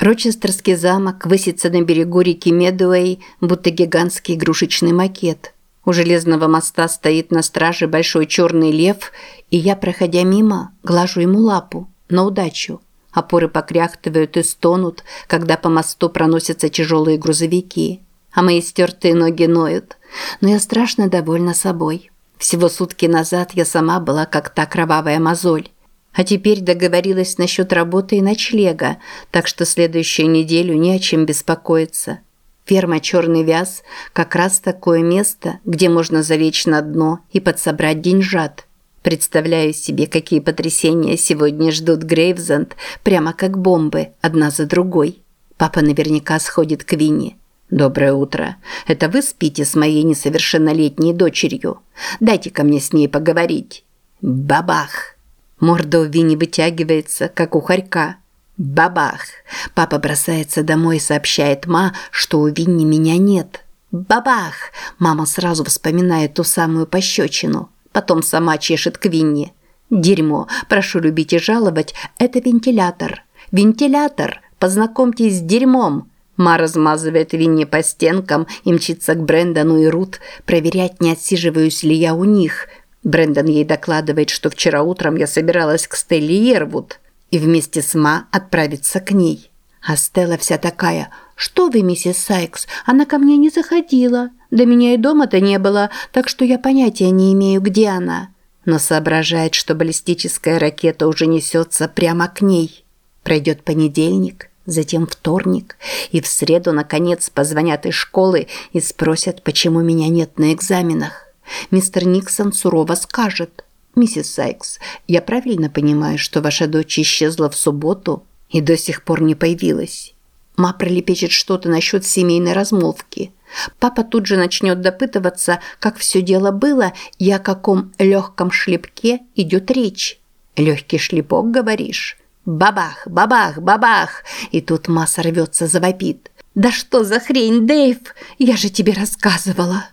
Рочестерский замок высится на берегу реки Медуэй, будто гигантский игрушечный макет. У железного моста стоит на страже большой черный лев, и я, проходя мимо, глажу ему лапу на удачу. Опоры покряхтывают и стонут, когда по мосту проносятся тяжелые грузовики. А мои стертые ноги ноют. Но я страшно довольна собой. Всего сутки назад я сама была как та кровавая мозоль. А теперь договорилась насчет работы и ночлега, так что следующую неделю не о чем беспокоиться. Ферма «Черный вяз» – как раз такое место, где можно залечь на дно и подсобрать деньжат. Представляю себе, какие потрясения сегодня ждут Грейвзенд, прямо как бомбы, одна за другой. Папа наверняка сходит к Винни. «Доброе утро. Это вы спите с моей несовершеннолетней дочерью? Дайте ко мне с ней поговорить». Бабах! Морда у Вини вытягивается, как у хорька. Бабах! Папа бросается домой и сообщает Ма, что у Винни меня нет. Бабах! Мама сразу вспоминает ту самую пощечину. Потом сама чешет к Винни. Дерьмо, прошу любить и жаловать, это вентилятор. Вентилятор! Познакомьтесь с дерьмом. Ма размазывает Винни по стенкам и мчится к Брэндону и Рут проверять, не отсиживаюсь ли я у них – Брендон ей докладывает, что вчера утром я собиралась к Стелле Ервуд и вместе с Ма отправиться к ней. А Стелла вся такая «Что вы, миссис Сайкс, она ко мне не заходила. До меня и дома-то не было, так что я понятия не имею, где она». Но соображает, что баллистическая ракета уже несется прямо к ней. Пройдет понедельник, затем вторник, и в среду, наконец, позвонят из школы и спросят, почему меня нет на экзаменах. Мистер Никсон сурово скажет. «Миссис Сайкс, я правильно понимаю, что ваша дочь исчезла в субботу и до сих пор не появилась?» Ма пролепечет что-то насчет семейной размолвки. Папа тут же начнет допытываться, как все дело было и о каком легком шлепке идет речь. «Легкий шлепок, говоришь?» Бабах, бабах, бабах! И тут Ма сорвется, завопит. «Да что за хрень, Дэйв? Я же тебе рассказывала!»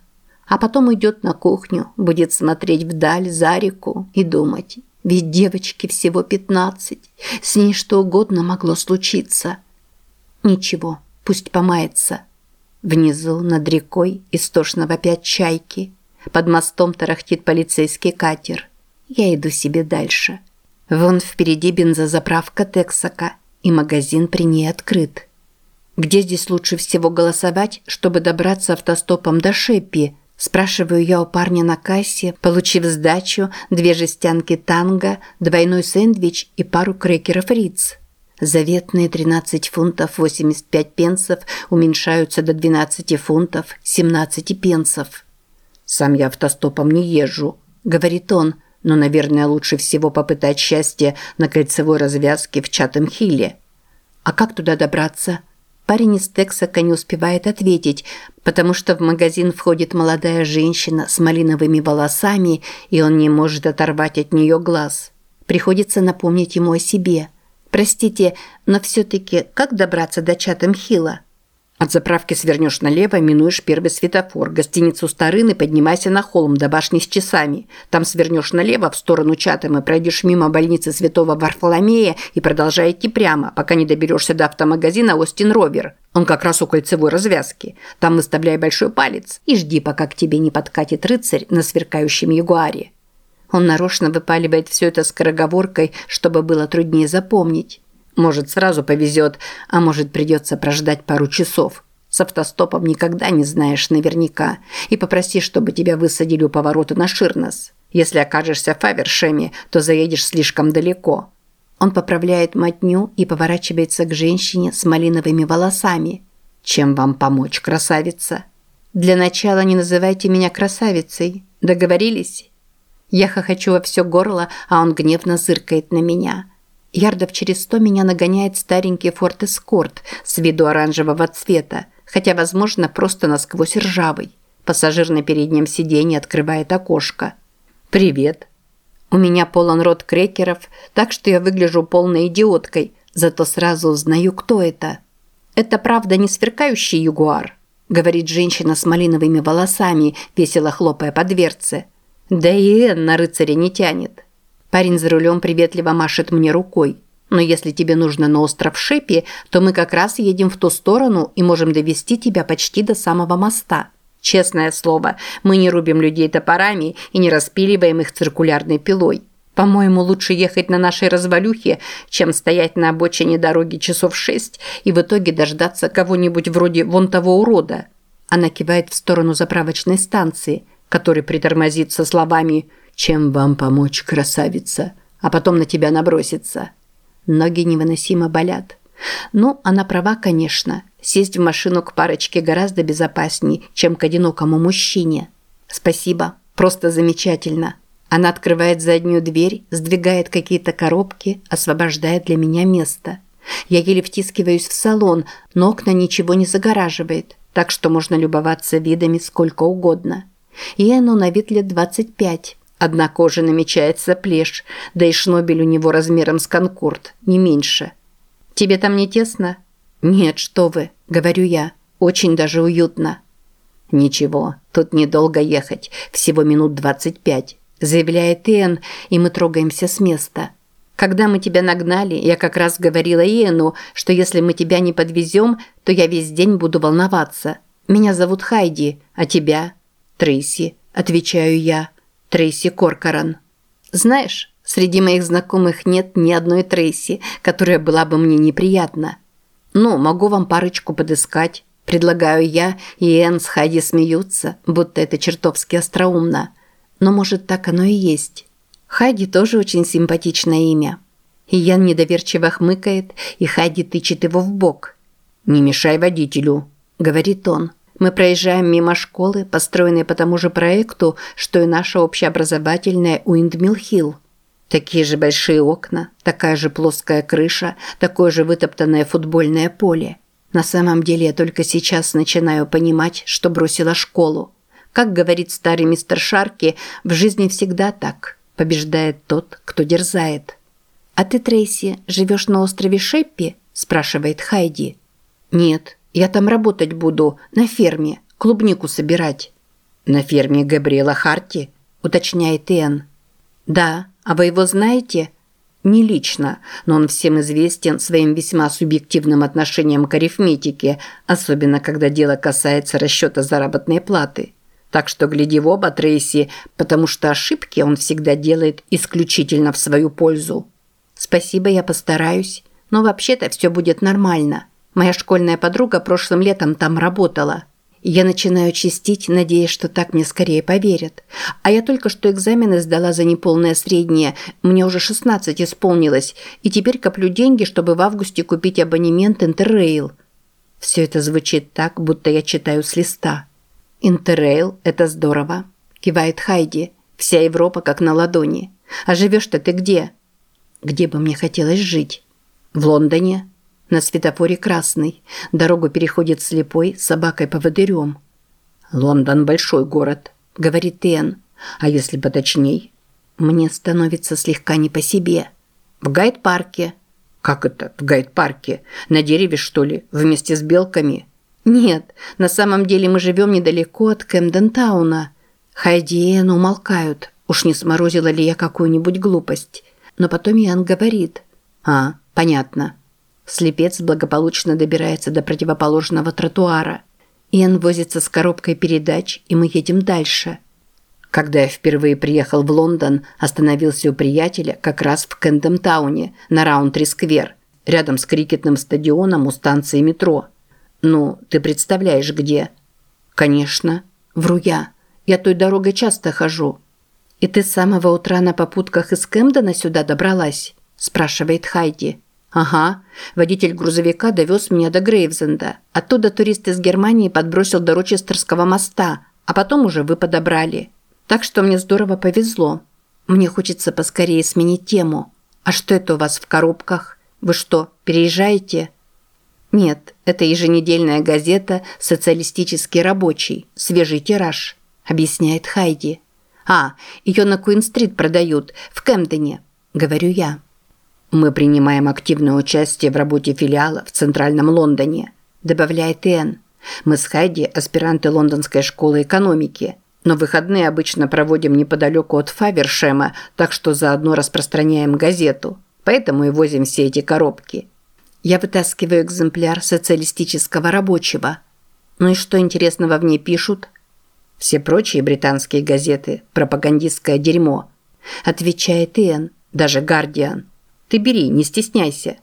А потом уйдет на кухню, будет смотреть вдаль за реку и думать. Ведь девочке всего пятнадцать, с ней что угодно могло случиться. Ничего, пусть помается. Внизу, над рекой, истошно вопят чайки. Под мостом тарахтит полицейский катер. Я иду себе дальше. Вон впереди бензозаправка Тексака, и магазин при ней открыт. Где здесь лучше всего голосовать, чтобы добраться автостопом до Шеппи – Спрашиваю я у парня на кассе, получив сдачу, две жестянки танго, двойной сэндвич и пару крекеров Риц. Заветные 13 фунтов 85 пенсов уменьшаются до 12 фунтов 17 пенсов. «Сам я автостопом не езжу», – говорит он, «но, наверное, лучше всего попытать счастье на кольцевой развязке в Чатам-Хилле». «А как туда добраться?» Парень из Тексака не успевает ответить, потому что в магазин входит молодая женщина с малиновыми волосами, и он не может оторвать от нее глаз. Приходится напомнить ему о себе. «Простите, но все-таки как добраться до Чатам-Хилла?» От заправки свернешь налево, минуешь первый светофор, гостиницу Старын и поднимайся на холм до башни с часами. Там свернешь налево в сторону Чатам и пройдешь мимо больницы Святого Варфоломея и продолжай идти прямо, пока не доберешься до автомагазина Остин Ровер. Он как раз у кольцевой развязки. Там выставляй большой палец и жди, пока к тебе не подкатит рыцарь на сверкающем ягуаре. Он нарочно выпаливает все это скороговоркой, чтобы было труднее запомнить. Может, сразу повезет, а может, придется прождать пару часов. С автостопом никогда не знаешь наверняка. И попроси, чтобы тебя высадили у поворота на Ширнос. Если окажешься в Фавершеме, то заедешь слишком далеко. Он поправляет мотню и поворачивается к женщине с малиновыми волосами. «Чем вам помочь, красавица?» «Для начала не называйте меня красавицей. Договорились?» Я хохочу во все горло, а он гневно зыркает на меня – Ярдов через сто меня нагоняет старенький Форд Эскорт с виду оранжевого цвета, хотя, возможно, просто насквозь ржавый. Пассажир на переднем сиденье открывает окошко. «Привет». У меня полон рот крекеров, так что я выгляжу полной идиоткой, зато сразу узнаю, кто это. «Это правда не сверкающий ягуар», – говорит женщина с малиновыми волосами, весело хлопая по дверце. «Да и Энн на рыцаря не тянет». Парень за рулем приветливо машет мне рукой. Но если тебе нужно на остров Шепи, то мы как раз едем в ту сторону и можем довести тебя почти до самого моста. Честное слово, мы не рубим людей топорами и не распиливаем их циркулярной пилой. По-моему, лучше ехать на нашей развалюхе, чем стоять на обочине дороги часов шесть и в итоге дождаться кого-нибудь вроде вон того урода. Она кивает в сторону заправочной станции, который притормозит со словами «Чем вам помочь, красавица?» а потом на тебя набросится. Ноги невыносимо болят. Ну, она права, конечно. Сесть в машину к парочке гораздо безопаснее, чем к одинокому мужчине. Спасибо, просто замечательно. Она открывает заднюю дверь, сдвигает какие-то коробки, освобождает для меня место. Я еле втискиваюсь в салон, но окна ничего не загораживает, так что можно любоваться видами сколько угодно. Иэну на вид лет 25. Однако уже намечается плешь, да и шнобель у него размером с конкорд, не меньше. «Тебе там не тесно?» «Нет, что вы», – говорю я, – «очень даже уютно». «Ничего, тут недолго ехать, всего минут двадцать пять заявляет Иэн, и мы трогаемся с места. Когда мы тебя нагнали, я как раз говорила Иэну, что если мы тебя не подвезем, то я весь день буду волноваться. Меня зовут Хайди, а тебя? Трейси, отвечаю я. Трейси Коркоран. Знаешь, среди моих знакомых нет ни одной Трейси, которая была бы мне неприятна. Ну, могу вам парочку подыскать. Предлагаю я, и Энн с Хайди смеются, будто это чертовски остроумно. Но, может, так оно и есть. Хайди тоже очень симпатичное имя. И Ян недоверчиво хмыкает, и Хайди тычет его в бок. «Не мешай водителю», – говорит он. Мы проезжаем мимо школы, построенной по тому же проекту, что и наша общеобразовательная Уиндмилл-Хилл. Такие же большие окна, такая же плоская крыша, такое же вытоптанное футбольное поле. На самом деле я только сейчас начинаю понимать, что бросила школу. Как говорит старый мистер Шарки, в жизни всегда так. Побеждает тот, кто дерзает. «А ты, Трейси, живешь на острове Шеппи?» – спрашивает Хайди. «Нет, я там работать буду, на ферме, клубнику собирать». «На ферме Габриэла Харти?» – уточняет Энн. «Да, а вы его знаете?» Не лично, но он всем известен своим весьма субъективным отношением к арифметике, особенно когда дело касается расчета заработной платы. Так что гляди в оба, Трейси, потому что ошибки он всегда делает исключительно в свою пользу. Спасибо, я постараюсь. Но вообще-то все будет нормально. Моя школьная подруга прошлым летом там работала. Я начинаю чистить, надеясь, что так мне скорее поверят. А я только что экзамены сдала за неполное среднее, мне уже 16 исполнилось, и теперь коплю деньги, чтобы в августе купить абонемент Интеррейл. Все это звучит так, будто я читаю с листа. «Интеррейл – это здорово», – кивает Хайди. «Вся Европа как на ладони. А живешь-то ты где?» «Где бы мне хотелось жить?» «В Лондоне». На светофоре красный. Дорогу переходит слепой с собакой-поводырем. «Лондон – большой город», – говорит Энн. «А если поточней?» Мне становится слегка не по себе. «В гайд-парке». «Как это в гайд-парке? На дереве, что ли? Вместе с белками?» «Нет, на самом деле мы живем недалеко от Кэмден-тауна». Хайди и Энн умолкают. Уж не сморозила ли я какую-нибудь глупость. Но потом Ян говорит. «А, понятно». Слепец благополучно добирается до противоположного тротуара. Иэн возится с коробкой передач, и мы едем дальше. Когда я впервые приехал в Лондон, остановился у приятеля как раз в Кэндемтауне на Раунтри-сквер, рядом с крикетным стадионом у станции метро. «Ну, ты представляешь, где?» «Конечно. Вру я. Я той дорогой часто хожу». «И ты с самого утра на попутках из Кэмдена сюда добралась?» – спрашивает Хайди. «Ага. Водитель грузовика довез меня до Грейвзенда. Оттуда турист из Германии подбросил до Рочестерского моста, а потом уже вы подобрали. Так что мне здорово повезло. Мне хочется поскорее сменить тему. А что это у вас в коробках? Вы что, переезжаете?» Нет, это еженедельная газета «Социалистический рабочий», свежий тираж, объясняет Хайди. А, ее на Куин-стрит продают, в Кэмдене, говорю я. Мы принимаем активное участие в работе филиала в Центральном Лондоне, добавляет Энн. Мы с Хайди аспиранты Лондонской школы экономики, но выходные обычно проводим неподалеку от Фавершема, так что заодно распространяем газету. Поэтому и возим все эти коробки. Я вытаскиваю экземпляр социалистического рабочего. Ну и что интересного в ней пишут? Все прочие британские газеты – пропагандистское дерьмо. Отвечает Иэн, даже «Гардиан». Ты бери, не стесняйся.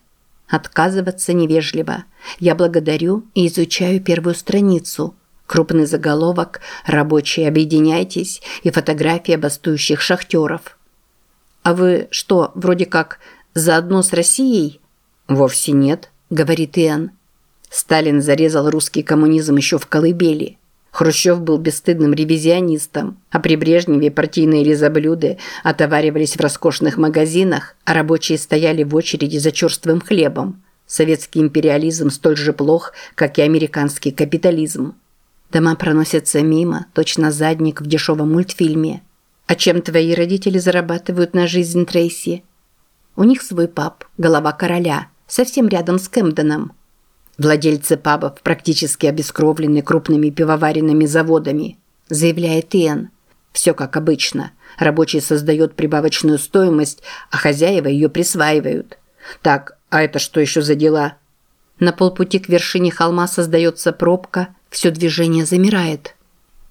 Отказываться невежливо. Я благодарю и изучаю первую страницу. Крупный заголовок «Рабочие, объединяйтесь» и фотография бастующих шахтеров. А вы что, вроде как заодно с Россией? Вовсе нет, говорит Иэн. Сталин зарезал русский коммунизм еще в колыбели. Хрущев был бесстыдным ревизионистом, а при Брежневе партийные лизоблюды отоваривались в роскошных магазинах, а рабочие стояли в очереди за черствым хлебом. Советский империализм столь же плох, как и американский капитализм. Дома проносятся мимо, точно задник в дешевом мультфильме. А чем твои родители зарабатывают на жизнь Трейси? У них свой паб, голова короля, совсем рядом с Кэмденом. Владельцы пабов практически обескровлены крупными пивоваренными заводами, заявляет Иэн. Все как обычно. Рабочий создает прибавочную стоимость, а хозяева ее присваивают. Так, а это что еще за дела? На полпути к вершине холма создается пробка, все движение замирает.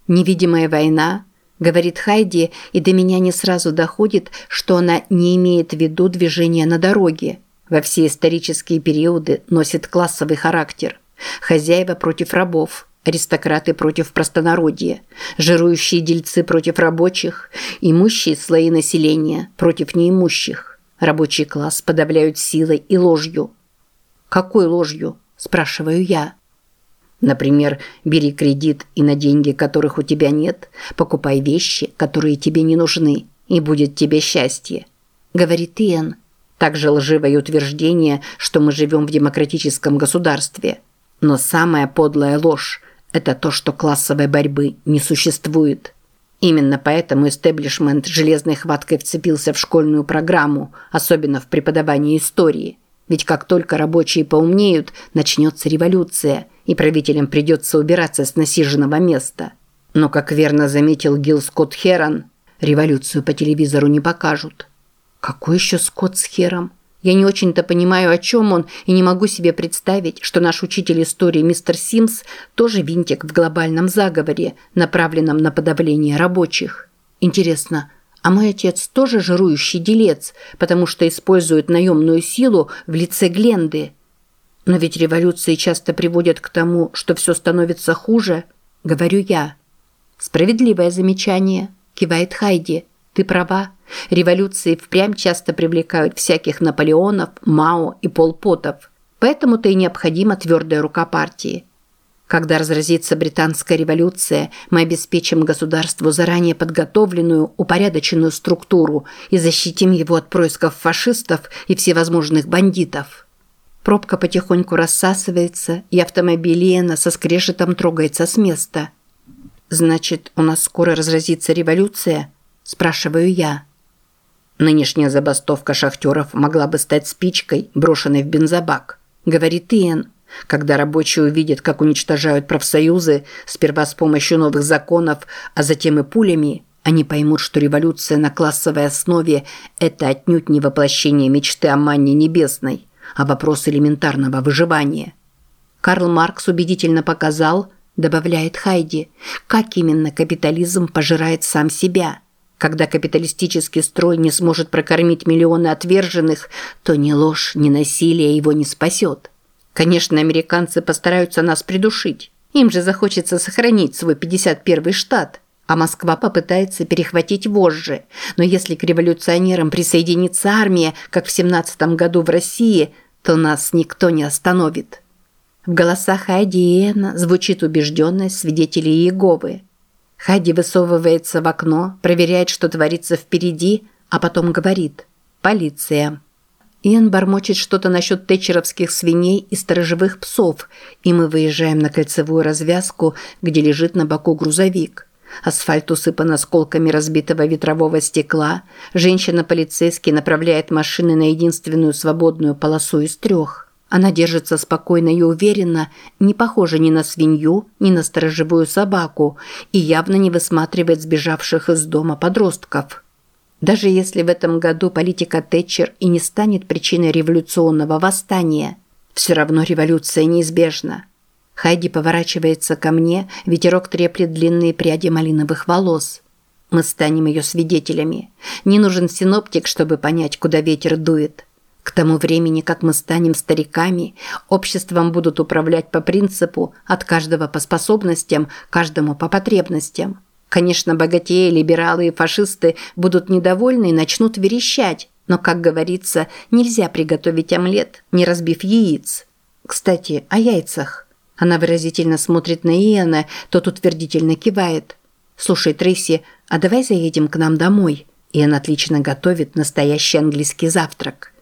Невидимая война, говорит Хайди, и до меня не сразу доходит, что она не имеет в виду движение на дороге во все исторические периоды носит классовый характер. Хозяева против рабов, аристократы против простонародья, жирующие дельцы против рабочих, имущие слои населения против неимущих. Рабочий класс подавляют силой и ложью. «Какой ложью?» – спрашиваю я. Например, бери кредит и на деньги, которых у тебя нет, покупай вещи, которые тебе не нужны, и будет тебе счастье. Говорит Иэн, также лживое утверждение, что мы живем в демократическом государстве. Но самая подлая ложь – это то, что классовой борьбы не существует. Именно поэтому истеблишмент железной хваткой вцепился в школьную программу, особенно в преподавании истории. Ведь как только рабочие поумнеют, начнется революция, и правителям придется убираться с насиженного места. Но, как верно заметил Гил Скотт Херон, революцию по телевизору не покажут – какой еще скот с хером? Я не очень-то понимаю, о чем он, и не могу себе представить, что наш учитель истории мистер Симс тоже винтик в глобальном заговоре, направленном на подавление рабочих. Интересно, а мой отец тоже жирующий делец, потому что использует наемную силу в лице Гленды? Но ведь революции часто приводят к тому, что все становится хуже, говорю я. Справедливое замечание, кивает Хайди. Ты права. Революции впрямь часто привлекают всяких Наполеонов, Мао и Полпотов. Поэтому-то и необходима твердая рука партии. Когда разразится британская революция, мы обеспечим государству заранее подготовленную, упорядоченную структуру и защитим его от происков фашистов и всевозможных бандитов. Пробка потихоньку рассасывается, и автомобиль Иена со скрежетом трогается с места. «Значит, у нас скоро разразится революция?» – спрашиваю я. Нынешняя забастовка шахтеров могла бы стать спичкой, брошенной в бензобак, говорит Иэн. Когда рабочие увидят, как уничтожают профсоюзы, сперва с помощью новых законов, а затем и пулями, они поймут, что революция на классовой основе – это отнюдь не воплощение мечты о манне небесной, а вопрос элементарного выживания. Карл Маркс убедительно показал, добавляет Хайди, как именно капитализм пожирает сам себя – когда капиталистический строй не сможет прокормить миллионы отверженных, то ни ложь, ни насилие его не спасет. Конечно, американцы постараются нас придушить. Им же захочется сохранить свой 51-й штат, а Москва попытается перехватить вожжи. Но если к революционерам присоединится армия, как в 17 году в России, то нас никто не остановит. В голосах Айди и Эна звучит убежденность свидетелей Иеговы – Хади высовывается в окно, проверяет, что творится впереди, а потом говорит «Полиция». Иэн бормочет что-то насчет тетчеровских свиней и сторожевых псов, и мы выезжаем на кольцевую развязку, где лежит на боку грузовик. Асфальт усыпан осколками разбитого ветрового стекла. Женщина-полицейский направляет машины на единственную свободную полосу из трех. Она держится спокойно и уверенно, не похожа ни на свинью, ни на сторожевую собаку и явно не высматривает сбежавших из дома подростков. Даже если в этом году политика Тэтчер и не станет причиной революционного восстания, все равно революция неизбежна. Хайди поворачивается ко мне, ветерок треплет длинные пряди малиновых волос. Мы станем ее свидетелями. Не нужен синоптик, чтобы понять, куда ветер дует. К тому времени, как мы станем стариками, обществом будут управлять по принципу «от каждого по способностям, каждому по потребностям». Конечно, богатеи, либералы и фашисты будут недовольны и начнут верещать, но, как говорится, нельзя приготовить омлет, не разбив яиц. Кстати, о яйцах. Она выразительно смотрит на Иэна, тот утвердительно кивает. «Слушай, Трейси, а давай заедем к нам домой?» Иэн отлично готовит настоящий английский завтрак.